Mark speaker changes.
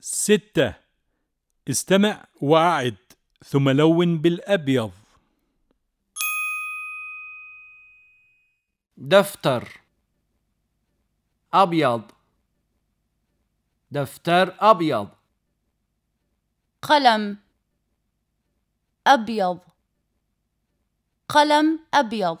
Speaker 1: ستة. استمع وأعد ثم لون بالأبيض.
Speaker 2: دفتر. أبيض. دفتر أبيض.
Speaker 3: قلم. أبيض. قلم أبيض.